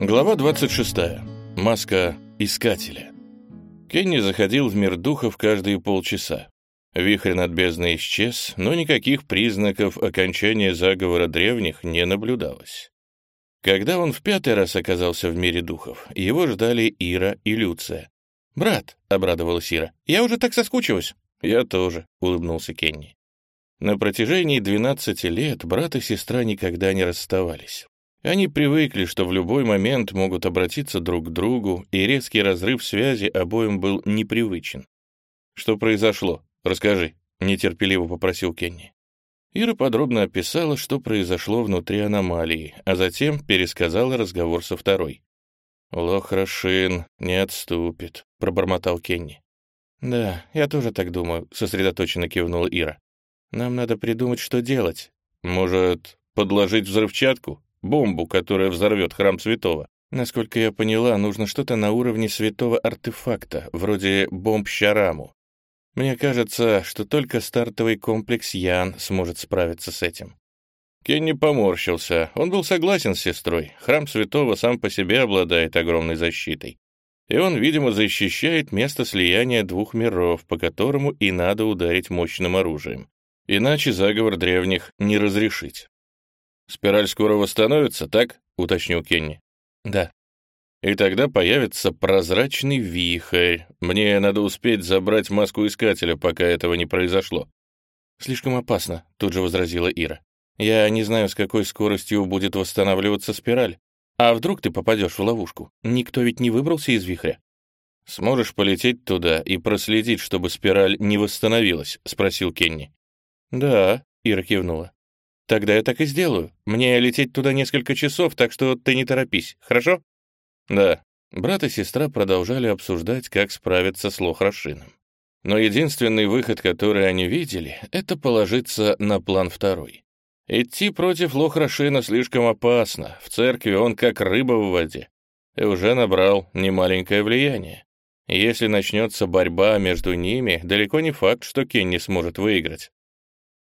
Глава 26. Маска Искателя. Кенни заходил в мир духов каждые полчаса. Вихрь над бездной исчез, но никаких признаков окончания заговора древних не наблюдалось. Когда он в пятый раз оказался в мире духов, его ждали Ира и Люция. «Брат», — обрадовалась Ира, — «я уже так соскучилась». «Я тоже», — улыбнулся Кенни. На протяжении 12 лет брат и сестра никогда не расставались. Они привыкли, что в любой момент могут обратиться друг к другу, и резкий разрыв связи обоим был непривычен. «Что произошло? Расскажи», — нетерпеливо попросил Кенни. Ира подробно описала, что произошло внутри аномалии, а затем пересказала разговор со второй. «Лохрашин не отступит», — пробормотал Кенни. «Да, я тоже так думаю», — сосредоточенно кивнула Ира. «Нам надо придумать, что делать. Может, подложить взрывчатку? Бомбу, которая взорвет храм святого? Насколько я поняла, нужно что-то на уровне святого артефакта, вроде бомб Щараму. Мне кажется, что только стартовый комплекс Ян сможет справиться с этим». Кенни поморщился. Он был согласен с сестрой. Храм святого сам по себе обладает огромной защитой и он, видимо, защищает место слияния двух миров, по которому и надо ударить мощным оружием. Иначе заговор древних не разрешить. «Спираль скоро восстановится, так?» — уточнил Кенни. «Да». «И тогда появится прозрачный вихрь. Мне надо успеть забрать маску Искателя, пока этого не произошло». «Слишком опасно», — тут же возразила Ира. «Я не знаю, с какой скоростью будет восстанавливаться спираль. А вдруг ты попадешь в ловушку? Никто ведь не выбрался из вихря. «Сможешь полететь туда и проследить, чтобы спираль не восстановилась?» — спросил Кенни. «Да», — Ира кивнула. «Тогда я так и сделаю. Мне лететь туда несколько часов, так что ты не торопись, хорошо?» «Да». Брат и сестра продолжали обсуждать, как справиться с Лохрашином. Но единственный выход, который они видели, это положиться на план второй. Идти против Лохрашина слишком опасно, в церкви он как рыба в воде, и уже набрал немаленькое влияние. Если начнется борьба между ними, далеко не факт, что Кенни сможет выиграть.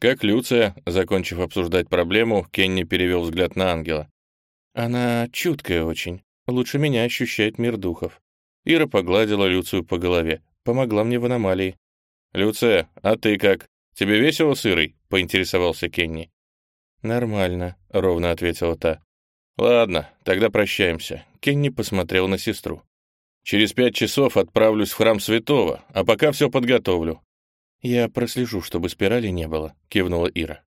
Как Люция, закончив обсуждать проблему, Кенни перевел взгляд на ангела. «Она чуткая очень. Лучше меня ощущает мир духов». Ира погладила Люцию по голове. Помогла мне в аномалии. «Люция, а ты как? Тебе весело с Ирой?» — поинтересовался Кенни. «Нормально», — ровно ответила та. «Ладно, тогда прощаемся». Кенни посмотрел на сестру. «Через пять часов отправлюсь в храм святого, а пока все подготовлю». «Я прослежу, чтобы спирали не было», — кивнула Ира.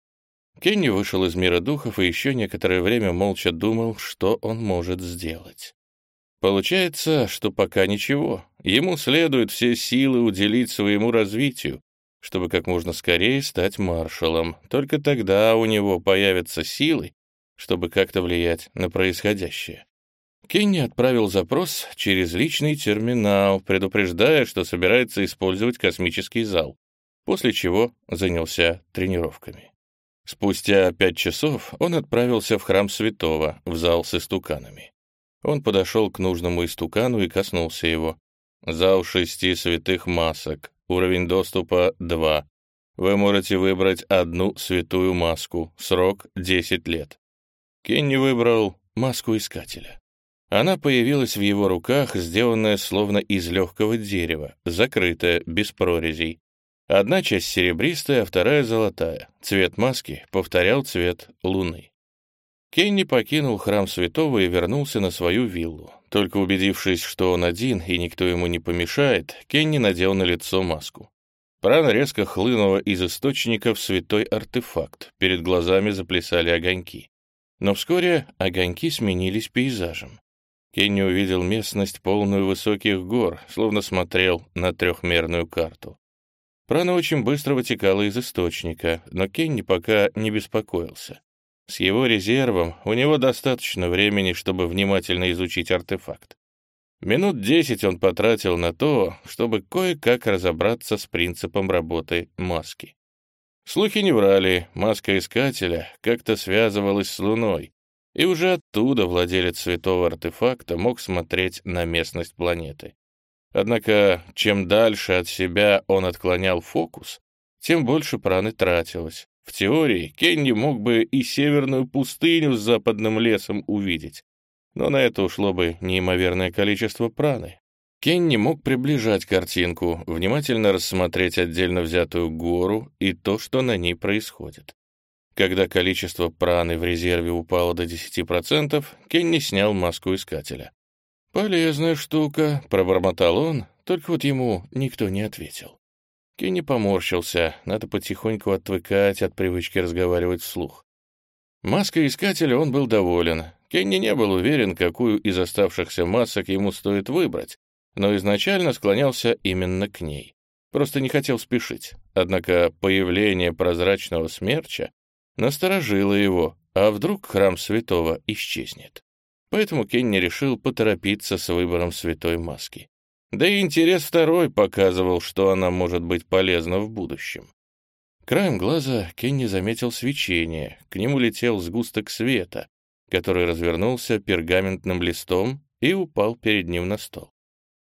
Кенни вышел из мира духов и еще некоторое время молча думал, что он может сделать. Получается, что пока ничего. Ему следует все силы уделить своему развитию, чтобы как можно скорее стать маршалом. Только тогда у него появятся силы, чтобы как-то влиять на происходящее. Кенни отправил запрос через личный терминал, предупреждая, что собирается использовать космический зал, после чего занялся тренировками. Спустя пять часов он отправился в храм святого, в зал с истуканами. Он подошел к нужному истукану и коснулся его. Зал шести святых масок, Уровень доступа 2. Вы можете выбрать одну святую маску. Срок 10 лет. Кенни выбрал маску искателя. Она появилась в его руках, сделанная словно из легкого дерева, закрытая, без прорезей. Одна часть серебристая, вторая золотая. Цвет маски повторял цвет луны. Кенни покинул храм святого и вернулся на свою виллу. Только убедившись, что он один и никто ему не помешает, Кенни надел на лицо маску. Прана резко хлынула из источника в святой артефакт, перед глазами заплясали огоньки. Но вскоре огоньки сменились пейзажем. Кенни увидел местность, полную высоких гор, словно смотрел на трехмерную карту. Прана очень быстро вытекала из источника, но Кенни пока не беспокоился. С его резервом у него достаточно времени, чтобы внимательно изучить артефакт. Минут десять он потратил на то, чтобы кое-как разобраться с принципом работы маски. Слухи не врали, маска искателя как-то связывалась с Луной, и уже оттуда владелец святого артефакта мог смотреть на местность планеты. Однако, чем дальше от себя он отклонял фокус, тем больше праны тратилось. В теории Кенни мог бы и северную пустыню с западным лесом увидеть. но на это ушло бы неимоверное количество праны. Кен не мог приближать картинку, внимательно рассмотреть отдельно взятую гору и то, что на ней происходит. Когда количество праны в резерве упало до 10%, Кенни снял маску искателя. «Полезная штука», — пробормотал он, только вот ему никто не ответил. Кенни поморщился, надо потихоньку отвыкать от привычки разговаривать вслух. Маской искателя он был доволен. Кенни не был уверен, какую из оставшихся масок ему стоит выбрать, но изначально склонялся именно к ней. Просто не хотел спешить. Однако появление прозрачного смерча насторожило его, а вдруг храм святого исчезнет. Поэтому Кенни решил поторопиться с выбором святой маски. Да и интерес второй показывал, что она может быть полезна в будущем. Краем глаза Кенни заметил свечение, к нему летел сгусток света, который развернулся пергаментным листом и упал перед ним на стол.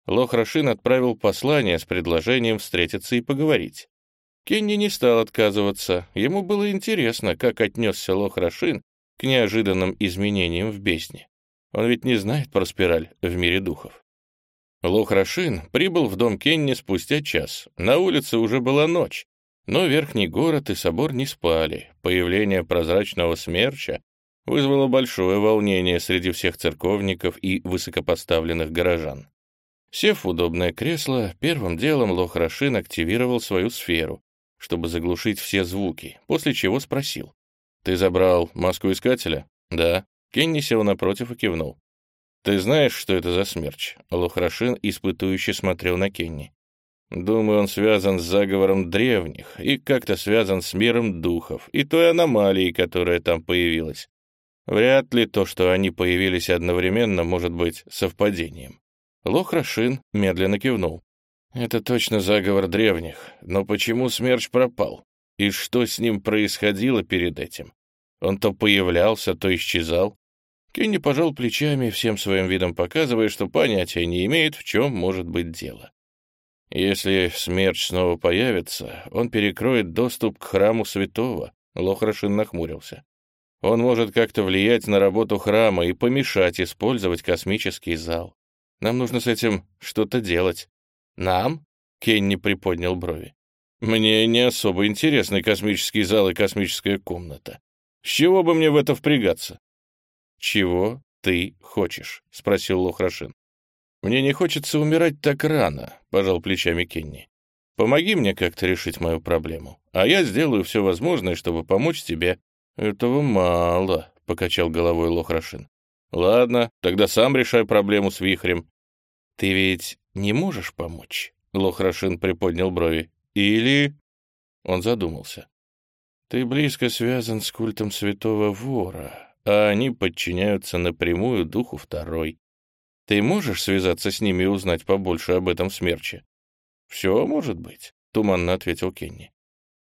Лох Рашин отправил послание с предложением встретиться и поговорить. Кенни не стал отказываться, ему было интересно, как отнесся Лох Рашин к неожиданным изменениям в бездне. Он ведь не знает про спираль в мире духов. Лох Рашин прибыл в дом Кенни спустя час. На улице уже была ночь, но верхний город и собор не спали. Появление прозрачного смерча вызвало большое волнение среди всех церковников и высокопоставленных горожан. Сев в удобное кресло, первым делом Лох Рашин активировал свою сферу, чтобы заглушить все звуки, после чего спросил. «Ты забрал маску искателя?» «Да». Кенни сел напротив и кивнул. «Ты знаешь, что это за смерч?» Лохрашин испытующе смотрел на Кенни. Думаю, он связан с заговором древних и как-то связан с миром духов и той аномалией, которая там появилась. Вряд ли то, что они появились одновременно, может быть совпадением. Лохрашин медленно кивнул. Это точно заговор древних, но почему смерч пропал? И что с ним происходило перед этим? Он то появлялся, то исчезал. Кенни пожал плечами, всем своим видом показывая, что понятия не имеет, в чем может быть дело. Если смерч снова появится, он перекроет доступ к храму святого. Лохрашин нахмурился. Он может как-то влиять на работу храма и помешать использовать космический зал. Нам нужно с этим что-то делать. Нам? Кенни приподнял брови. Мне не особо интересны космический зал и космическая комната. С чего бы мне в это впрягаться? Чего ты хочешь? Спросил Лохрашин. «Мне не хочется умирать так рано», — пожал плечами Кенни. «Помоги мне как-то решить мою проблему, а я сделаю все возможное, чтобы помочь тебе». «Этого мало», — покачал головой Лохрашин. «Ладно, тогда сам решай проблему с вихрем». «Ты ведь не можешь помочь?» — Лохрашин приподнял брови. «Или...» Он задумался. «Ты близко связан с культом святого вора, а они подчиняются напрямую духу второй. Ты можешь связаться с ними и узнать побольше об этом смерче?» «Все может быть», — туманно ответил Кенни.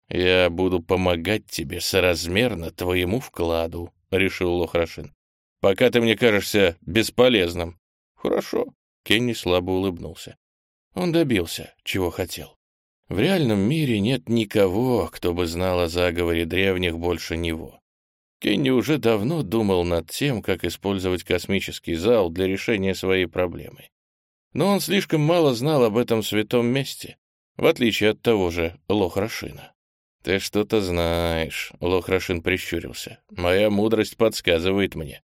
«Я буду помогать тебе соразмерно твоему вкладу», — решил Лохрашин. «Пока ты мне кажешься бесполезным». «Хорошо», — Кенни слабо улыбнулся. Он добился, чего хотел. В реальном мире нет никого, кто бы знал о заговоре древних больше него. Кенни уже давно думал над тем, как использовать космический зал для решения своей проблемы. Но он слишком мало знал об этом святом месте, в отличие от того же Лохрашина. «Ты что-то знаешь», — Лохрашин прищурился. «Моя мудрость подсказывает мне».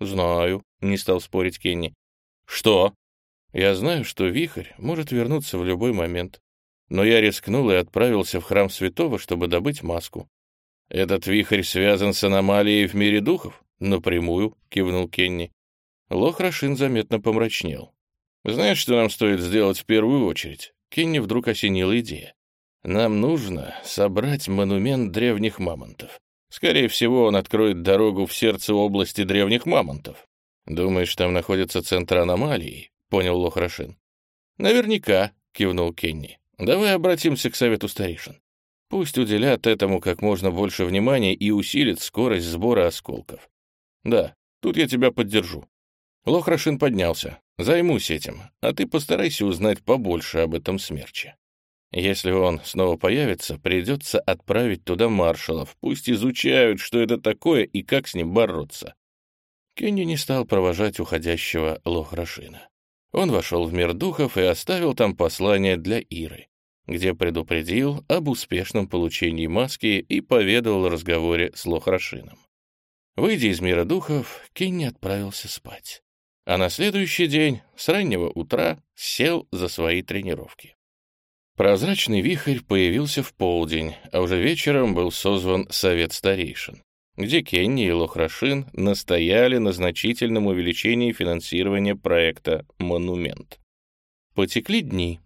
«Знаю», — не стал спорить Кенни. «Что?» «Я знаю, что вихрь может вернуться в любой момент. Но я рискнул и отправился в храм святого, чтобы добыть маску. «Этот вихрь связан с аномалией в мире духов?» «Напрямую», — кивнул Кенни. Лох Рашин заметно помрачнел. «Знаешь, что нам стоит сделать в первую очередь?» Кенни вдруг осенила идея. «Нам нужно собрать монумент древних мамонтов. Скорее всего, он откроет дорогу в сердце области древних мамонтов. Думаешь, там находится центр аномалии?» — понял Лох Рашин. «Наверняка», — кивнул Кенни. «Давай обратимся к совету старейшин. Пусть уделят этому как можно больше внимания и усилит скорость сбора осколков. Да, тут я тебя поддержу. Лохрашин поднялся. Займусь этим, а ты постарайся узнать побольше об этом смерче. Если он снова появится, придется отправить туда маршалов. Пусть изучают, что это такое и как с ним бороться. Кенни не стал провожать уходящего Лохрашина. Он вошел в мир духов и оставил там послание для Иры, где предупредил об успешном получении маски и поведал о разговоре с Лохрашином. Выйдя из мира духов, Кенни отправился спать. А на следующий день, с раннего утра, сел за свои тренировки. Прозрачный вихрь появился в полдень, а уже вечером был созван Совет Старейшин где Кенни и Лохрашин настояли на значительном увеличении финансирования проекта «Монумент». Потекли дни.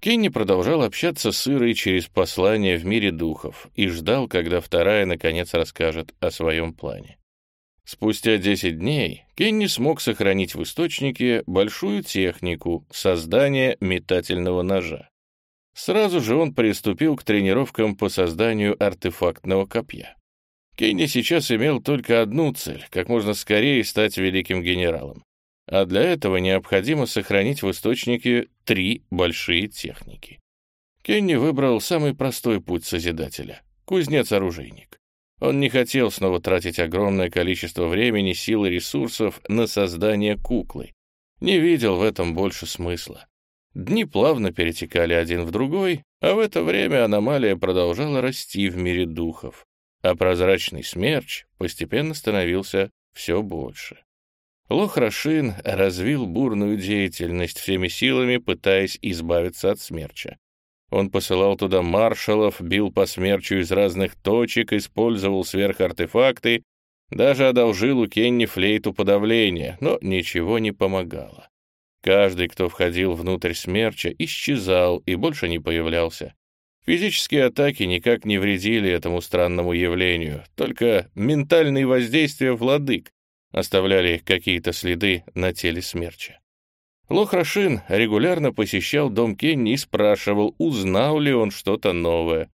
Кенни продолжал общаться с Ирой через послание в мире духов и ждал, когда вторая наконец расскажет о своем плане. Спустя 10 дней Кенни смог сохранить в источнике большую технику создания метательного ножа. Сразу же он приступил к тренировкам по созданию артефактного копья. Кенни сейчас имел только одну цель — как можно скорее стать великим генералом. А для этого необходимо сохранить в источнике три большие техники. Кенни выбрал самый простой путь Созидателя — кузнец-оружейник. Он не хотел снова тратить огромное количество времени, сил и ресурсов на создание куклы. Не видел в этом больше смысла. Дни плавно перетекали один в другой, а в это время аномалия продолжала расти в мире духов а прозрачный смерч постепенно становился все больше. Лохрашин развил бурную деятельность всеми силами, пытаясь избавиться от смерча. Он посылал туда маршалов, бил по смерчу из разных точек, использовал сверхартефакты, даже одолжил у Кенни флейту подавления, но ничего не помогало. Каждый, кто входил внутрь смерча, исчезал и больше не появлялся. Физические атаки никак не вредили этому странному явлению, только ментальные воздействия владык оставляли какие-то следы на теле смерча. Лохрашин регулярно посещал дом Кенни и спрашивал, узнал ли он что-то новое.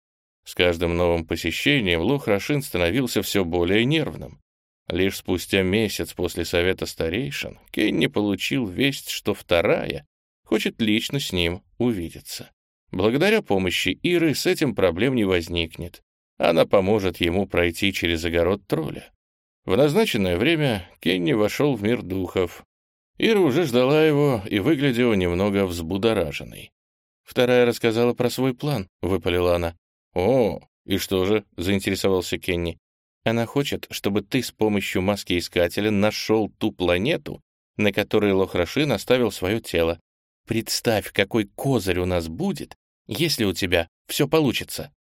С каждым новым посещением Лохрашин становился все более нервным. Лишь спустя месяц после совета старейшин Кенни получил весть, что вторая хочет лично с ним увидеться. Благодаря помощи Иры с этим проблем не возникнет. Она поможет ему пройти через огород тролля. В назначенное время Кенни вошел в мир духов. Ира уже ждала его и выглядела немного взбудораженной. «Вторая рассказала про свой план», — выпалила она. «О, и что же?» — заинтересовался Кенни. «Она хочет, чтобы ты с помощью маски-искателя нашел ту планету, на которой Лохрашин оставил свое тело. Представь, какой козырь у нас будет, если у тебя все получится.